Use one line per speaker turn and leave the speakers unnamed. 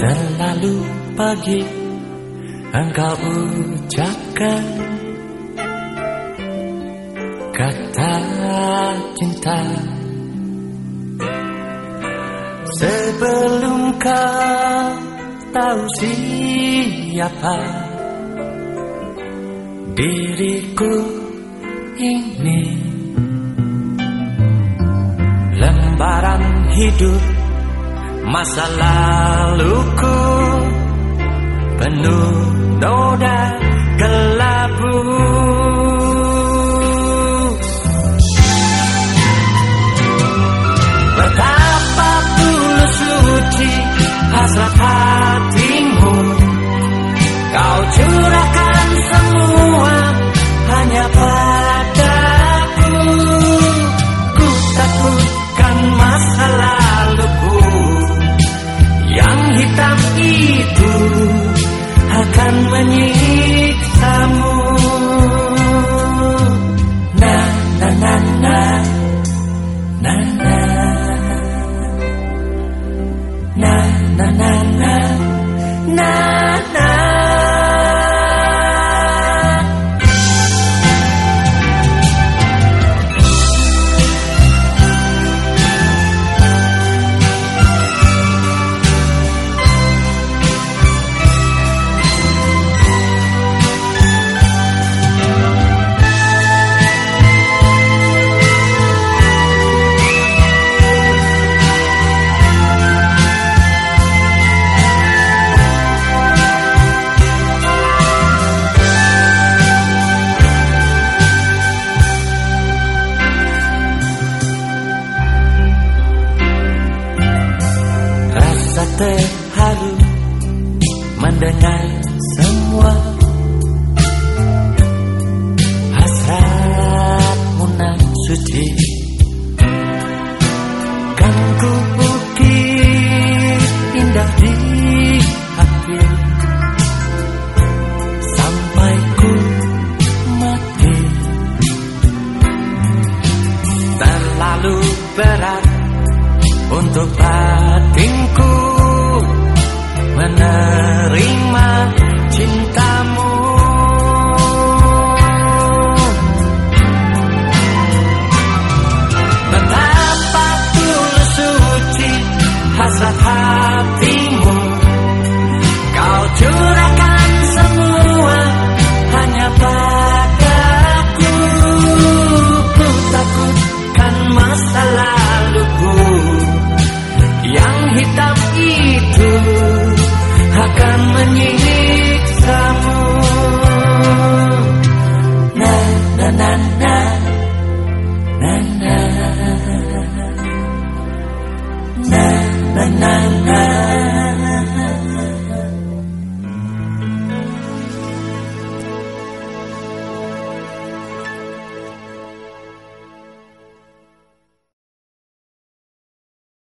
Terlalu pagi engkau ucapkan kata cinta Sebelum kau tahu siapa diriku ini Lembaran hidup masa laluku penuh noda When you terharu mendengar semua hasratmu nan suci. Kan ku bukit indah di hati sampai ku mati. Terlalu berat untuk batinku. hatimu. Kau curahkan semua hanya padaku. Ku takutkan masa laluku Yang hitam itu akan menyihir na na na.